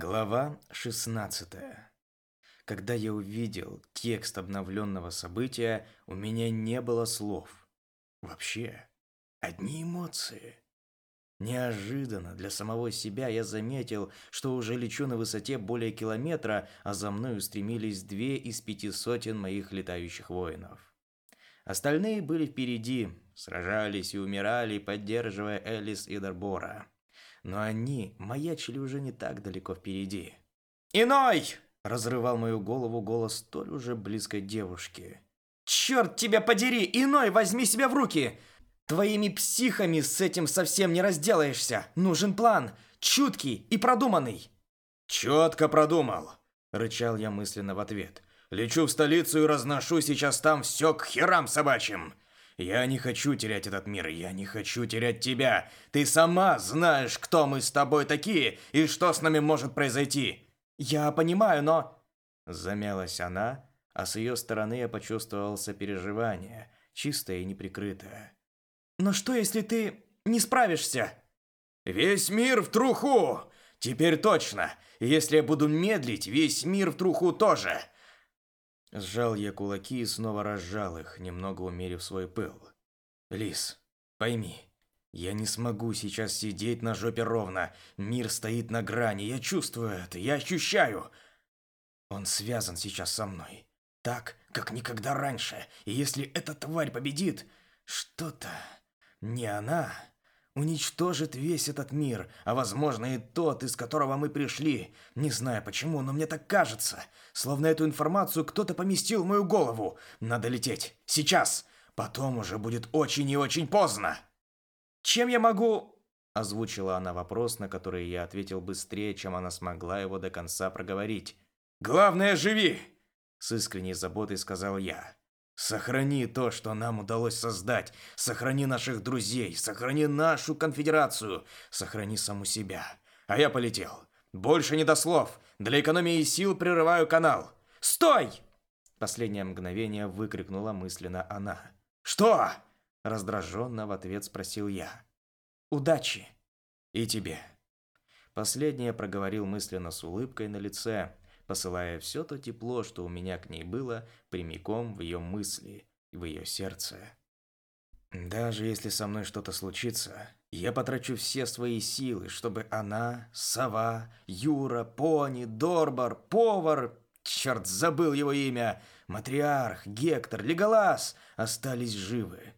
Глава 16. Когда я увидел текст обновленного события, у меня не было слов. Вообще, одни эмоции. Неожиданно для самого себя я заметил, что уже лечу на высоте более километра, а за мной устремились две из пяти сотен моих летающих воинов. Остальные были впереди, сражались и умирали, поддерживая Элис и Дарбора но они маячили уже не так далеко впереди. «Иной!» – разрывал мою голову голос столь уже близкой девушки. «Черт тебя подери! Иной, возьми себя в руки! Твоими психами с этим совсем не разделаешься! Нужен план! Чуткий и продуманный!» «Четко продумал!» – рычал я мысленно в ответ. «Лечу в столицу и разношу сейчас там все к херам собачьим!» Я не хочу терять этот мир, я не хочу терять тебя. Ты сама знаешь, кто мы с тобой такие и что с нами может произойти. Я понимаю, но... Замялась она, а с ее стороны я почувствовал сопереживание, чистое и неприкрытое. Но что, если ты не справишься? Весь мир в труху! Теперь точно. Если я буду медлить, весь мир в труху тоже. Сжал я кулаки и снова разжал их, немного умерив свой пыл. Лис, пойми, я не смогу сейчас сидеть на жопе ровно. Мир стоит на грани, я чувствую это, я ощущаю. Он связан сейчас со мной. Так, как никогда раньше. И если эта тварь победит, что-то... Не она, уничтожит весь этот мир, а возможно и тот, из которого мы пришли. Не знаю почему, но мне так кажется. Словно эту информацию кто-то поместил в мою голову. Надо лететь. Сейчас. Потом уже будет очень и очень поздно. Чем я могу... Озвучила она вопрос, на который я ответил быстрее, чем она смогла его до конца проговорить. «Главное, живи!» С искренней заботой сказал я. Сохрани то, что нам удалось создать. Сохрани наших друзей. Сохрани нашу конфедерацию. Сохрани саму себя. А я полетел. Больше не до слов. Для экономии сил прерываю канал. Стой! Последнее мгновение выкрикнула мысленно она. Что? Раздраженно в ответ спросил я. Удачи. И тебе. Последнее проговорил мысленно с улыбкой на лице, посылая все то тепло, что у меня к ней было, прямиком в ее мысли, в ее сердце. Даже если со мной что-то случится, я потрачу все свои силы, чтобы она, Сова, Юра, Пони, Дорбар, Повар, черт, забыл его имя, Матриарх, Гектор, Леголас остались живы.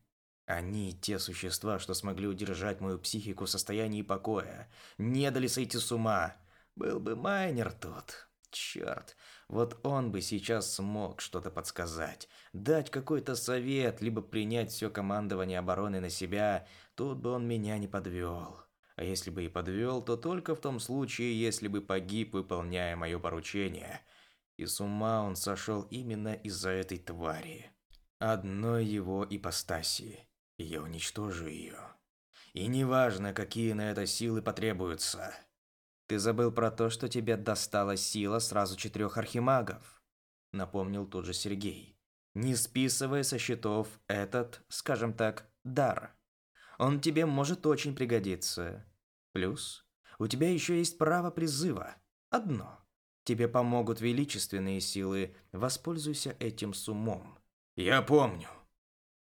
Они те существа, что смогли удержать мою психику в состоянии покоя, не дали сойти с ума. Был бы майнер тут, Черт, вот он бы сейчас смог что-то подсказать, дать какой-то совет, либо принять все командование обороны на себя, тут бы он меня не подвел. А если бы и подвел, то только в том случае, если бы погиб, выполняя мое поручение. И с ума он сошел именно из-за этой твари. Одной его ипостаси. Я уничтожу ее. И неважно, какие на это силы потребуются. Ты забыл про то, что тебе досталась сила сразу четырех архимагов, напомнил тут же Сергей. Не списывая со счетов этот, скажем так, дар. Он тебе может очень пригодиться. Плюс у тебя еще есть право призыва. Одно. Тебе помогут величественные силы. Воспользуйся этим с умом. Я помню.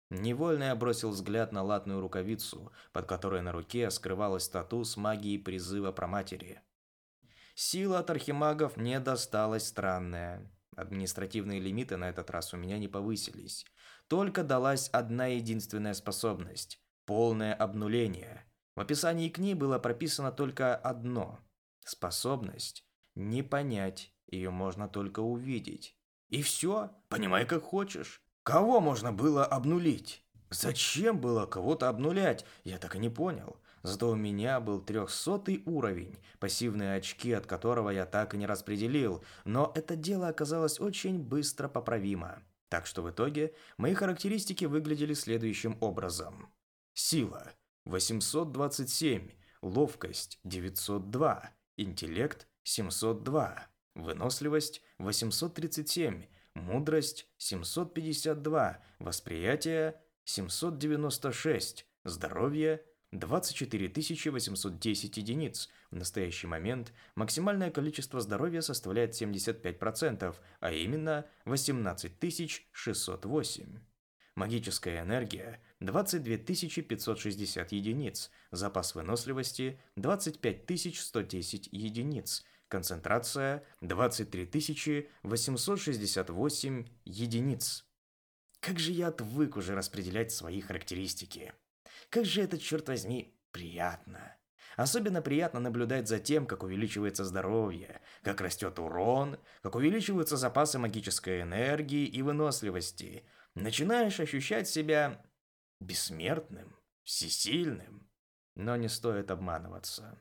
Невольно я бросил взгляд на латную рукавицу, под которой на руке скрывалась статус магии призыва проматери. Сила от архимагов мне досталась странная. Административные лимиты на этот раз у меня не повысились. Только далась одна единственная способность – полное обнуление. В описании книги было прописано только одно – способность не понять, ее можно только увидеть. И все, понимай как хочешь. Кого можно было обнулить? Зачем было кого-то обнулять, я так и не понял. Зато у меня был трехсотый уровень, пассивные очки от которого я так и не распределил, но это дело оказалось очень быстро поправимо. Так что в итоге мои характеристики выглядели следующим образом. Сила – 827, ловкость – 902, интеллект – 702, выносливость – 837, мудрость – 752, восприятие – 796, здоровье – 24 810 единиц. В настоящий момент максимальное количество здоровья составляет 75%, а именно 18 608. Магическая энергия 22 560 единиц. Запас выносливости 25 110 единиц. Концентрация 23 868 единиц. Как же я отвык уже распределять свои характеристики. Как же это, черт возьми, приятно. Особенно приятно наблюдать за тем, как увеличивается здоровье, как растет урон, как увеличиваются запасы магической энергии и выносливости. Начинаешь ощущать себя бессмертным, всесильным. Но не стоит обманываться.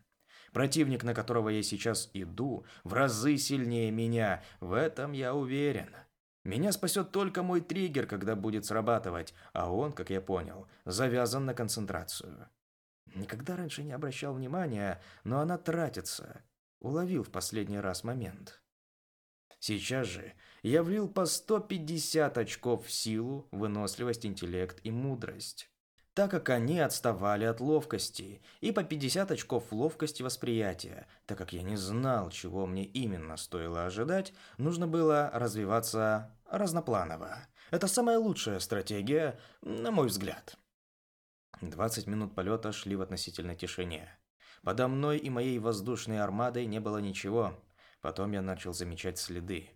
Противник, на которого я сейчас иду, в разы сильнее меня, в этом я уверен. Меня спасет только мой триггер, когда будет срабатывать, а он, как я понял, завязан на концентрацию. Никогда раньше не обращал внимания, но она тратится. Уловил в последний раз момент. Сейчас же я влил по 150 очков в силу, выносливость, интеллект и мудрость так как они отставали от ловкости, и по 50 очков в ловкости восприятия. Так как я не знал, чего мне именно стоило ожидать, нужно было развиваться разнопланово. Это самая лучшая стратегия, на мой взгляд. 20 минут полета шли в относительной тишине. Подо мной и моей воздушной армадой не было ничего. Потом я начал замечать следы.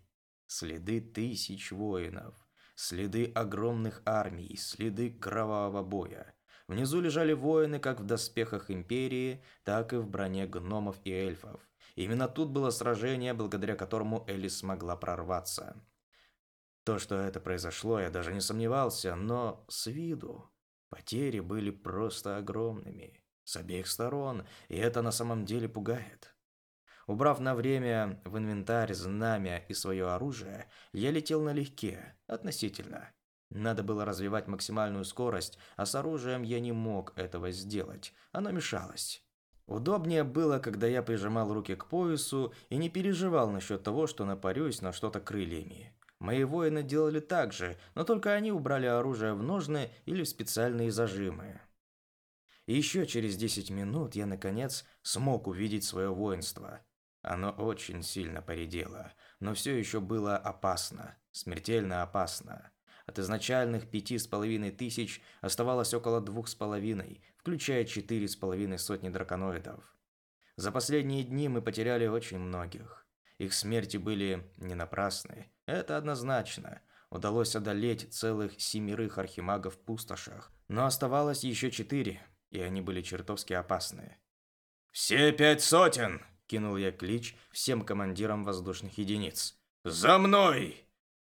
Следы тысяч воинов. Следы огромных армий, следы кровавого боя. Внизу лежали воины как в доспехах Империи, так и в броне гномов и эльфов. Именно тут было сражение, благодаря которому Элис смогла прорваться. То, что это произошло, я даже не сомневался, но с виду потери были просто огромными. С обеих сторон, и это на самом деле пугает. Убрав на время в инвентарь знамя и свое оружие, я летел налегке, относительно. Надо было развивать максимальную скорость, а с оружием я не мог этого сделать. Оно мешалось. Удобнее было, когда я прижимал руки к поясу и не переживал насчет того, что напарюсь на что-то крыльями. Мои воины делали так же, но только они убрали оружие в ножны или в специальные зажимы. И еще через 10 минут я, наконец, смог увидеть свое воинство – оно очень сильно поредело, но все еще было опасно, смертельно опасно. От изначальных пяти с половиной тысяч оставалось около двух с половиной, включая четыре с половиной сотни драконоидов. За последние дни мы потеряли очень многих. Их смерти были не напрасны, это однозначно. Удалось одолеть целых семерых архимагов в пустошах, но оставалось еще четыре, и они были чертовски опасны. «Все пять сотен!» Кинул я клич всем командирам воздушных единиц. «За мной!»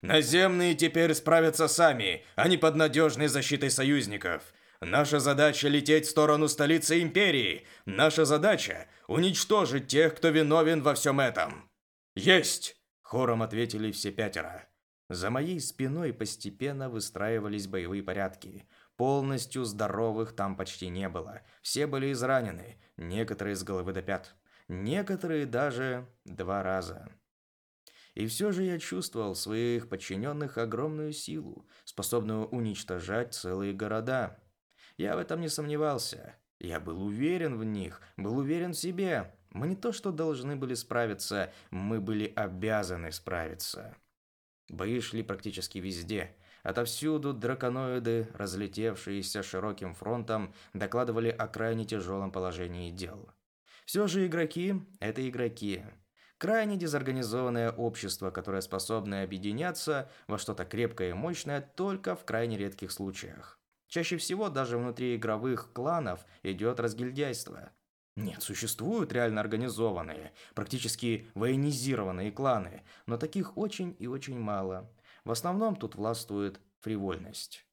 «Наземные теперь справятся сами, а не под надежной защитой союзников. Наша задача лететь в сторону столицы Империи. Наша задача уничтожить тех, кто виновен во всем этом». «Есть!» – хором ответили все пятеро. За моей спиной постепенно выстраивались боевые порядки. Полностью здоровых там почти не было. Все были изранены, некоторые с головы до пят некоторые даже два раза. И все же я чувствовал в своих подчиненных огромную силу, способную уничтожать целые города. Я в этом не сомневался. Я был уверен в них, был уверен в себе. Мы не то что должны были справиться, мы были обязаны справиться. Бои шли практически везде. Отовсюду драконоиды, разлетевшиеся широким фронтом, докладывали о крайне тяжелом положении дел. Все же игроки – это игроки. Крайне дезорганизованное общество, которое способно объединяться во что-то крепкое и мощное только в крайне редких случаях. Чаще всего даже внутри игровых кланов идет разгильдяйство. Нет, существуют реально организованные, практически военизированные кланы, но таких очень и очень мало. В основном тут властвует фривольность.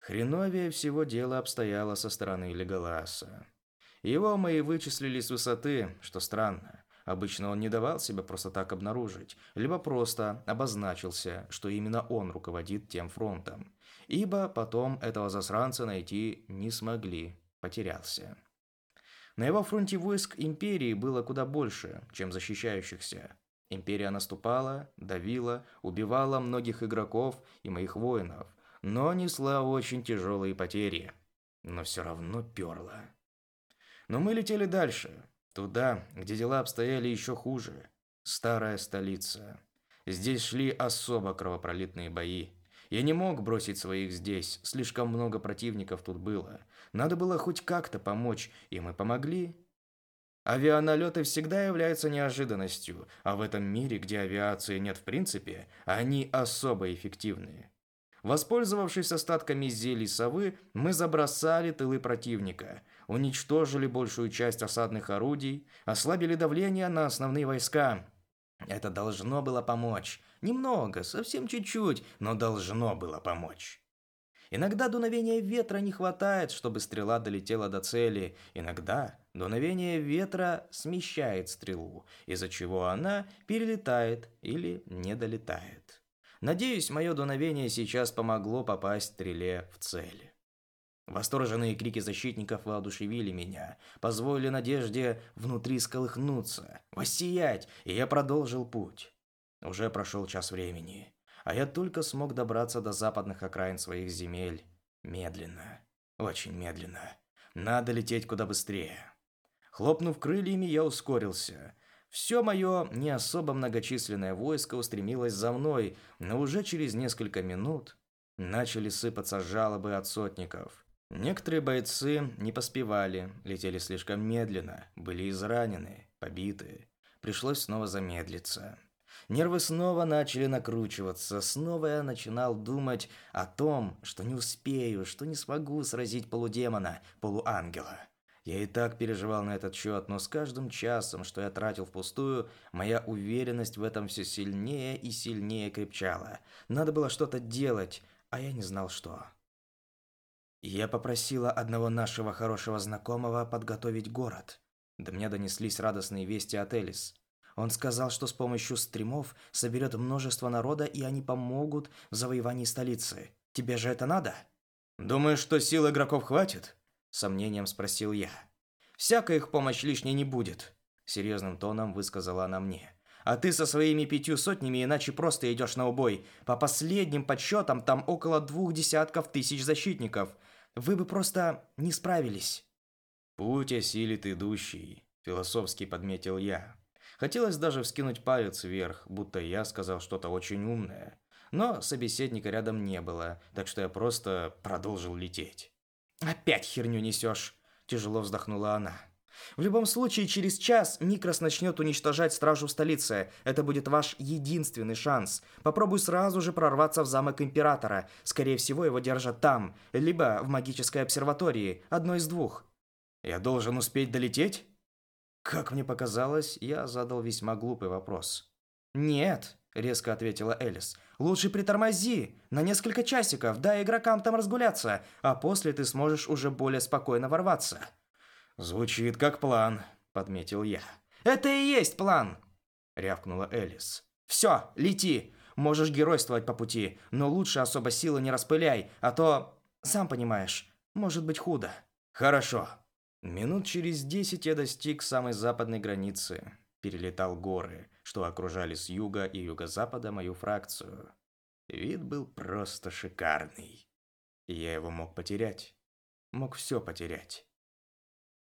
Хреновее всего дело обстояло со стороны Леголаса. Его мы и вычислили с высоты, что странно. Обычно он не давал себя просто так обнаружить, либо просто обозначился, что именно он руководит тем фронтом. Ибо потом этого засранца найти не смогли, потерялся. На его фронте войск Империи было куда больше, чем защищающихся. Империя наступала, давила, убивала многих игроков и моих воинов, но несла очень тяжелые потери – но все равно перло. Но мы летели дальше, туда, где дела обстояли еще хуже. Старая столица. Здесь шли особо кровопролитные бои. Я не мог бросить своих здесь, слишком много противников тут было. Надо было хоть как-то помочь, и мы помогли. Авианалеты всегда являются неожиданностью, а в этом мире, где авиации нет в принципе, они особо эффективные. Воспользовавшись остатками зелий совы, мы забросали тылы противника, уничтожили большую часть осадных орудий, ослабили давление на основные войска. Это должно было помочь. Немного, совсем чуть-чуть, но должно было помочь. Иногда дуновения ветра не хватает, чтобы стрела долетела до цели. Иногда дуновение ветра смещает стрелу, из-за чего она перелетает или не долетает. Надеюсь, мое дуновение сейчас помогло попасть стреле в цель. Восторженные крики защитников воодушевили меня, позволили надежде внутри сколыхнуться, воссиять, и я продолжил путь. Уже прошел час времени, а я только смог добраться до западных окраин своих земель. Медленно, очень медленно. Надо лететь куда быстрее. Хлопнув крыльями, я ускорился, все мое не особо многочисленное войско устремилось за мной, но уже через несколько минут начали сыпаться жалобы от сотников. Некоторые бойцы не поспевали, летели слишком медленно, были изранены, побиты. Пришлось снова замедлиться. Нервы снова начали накручиваться, снова я начинал думать о том, что не успею, что не смогу сразить полудемона, полуангела. Я и так переживал на этот счет, но с каждым часом, что я тратил впустую, моя уверенность в этом все сильнее и сильнее крепчала. Надо было что-то делать, а я не знал что. Я попросила одного нашего хорошего знакомого подготовить город. До меня донеслись радостные вести от Элис. Он сказал, что с помощью стримов соберет множество народа, и они помогут в завоевании столицы. Тебе же это надо? Думаешь, что сил игроков хватит? сомнением спросил я. Всякая их помощь лишней не будет, серьезным тоном высказала она мне. А ты со своими пятью сотнями иначе просто идешь на убой. По последним подсчетам там около двух десятков тысяч защитников. Вы бы просто не справились. Путь осилит идущий, философски подметил я. Хотелось даже вскинуть палец вверх, будто я сказал что-то очень умное. Но собеседника рядом не было, так что я просто продолжил лететь. «Опять херню несешь!» – тяжело вздохнула она. «В любом случае, через час Микрос начнет уничтожать стражу в столице. Это будет ваш единственный шанс. Попробуй сразу же прорваться в замок Императора. Скорее всего, его держат там. Либо в магической обсерватории. Одно из двух». «Я должен успеть долететь?» Как мне показалось, я задал весьма глупый вопрос. «Нет», – резко ответила Элис. Лучше притормози на несколько часиков, дай игрокам там разгуляться, а после ты сможешь уже более спокойно ворваться. Звучит как план, подметил я. Это и есть план, рявкнула Элис. Все, лети. Можешь геройствовать по пути, но лучше особо силы не распыляй, а то, сам понимаешь, может быть худо. Хорошо. Минут через десять я достиг самой западной границы, перелетал горы, что окружали с юга и юго-запада мою фракцию. Вид был просто шикарный. Я его мог потерять. Мог все потерять.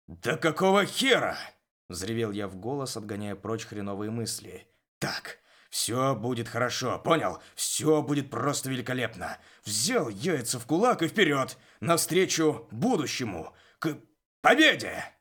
«Да какого хера?» – взревел я в голос, отгоняя прочь хреновые мысли. «Так, все будет хорошо, понял? Все будет просто великолепно. Взял яйца в кулак и вперед, навстречу будущему, к победе!»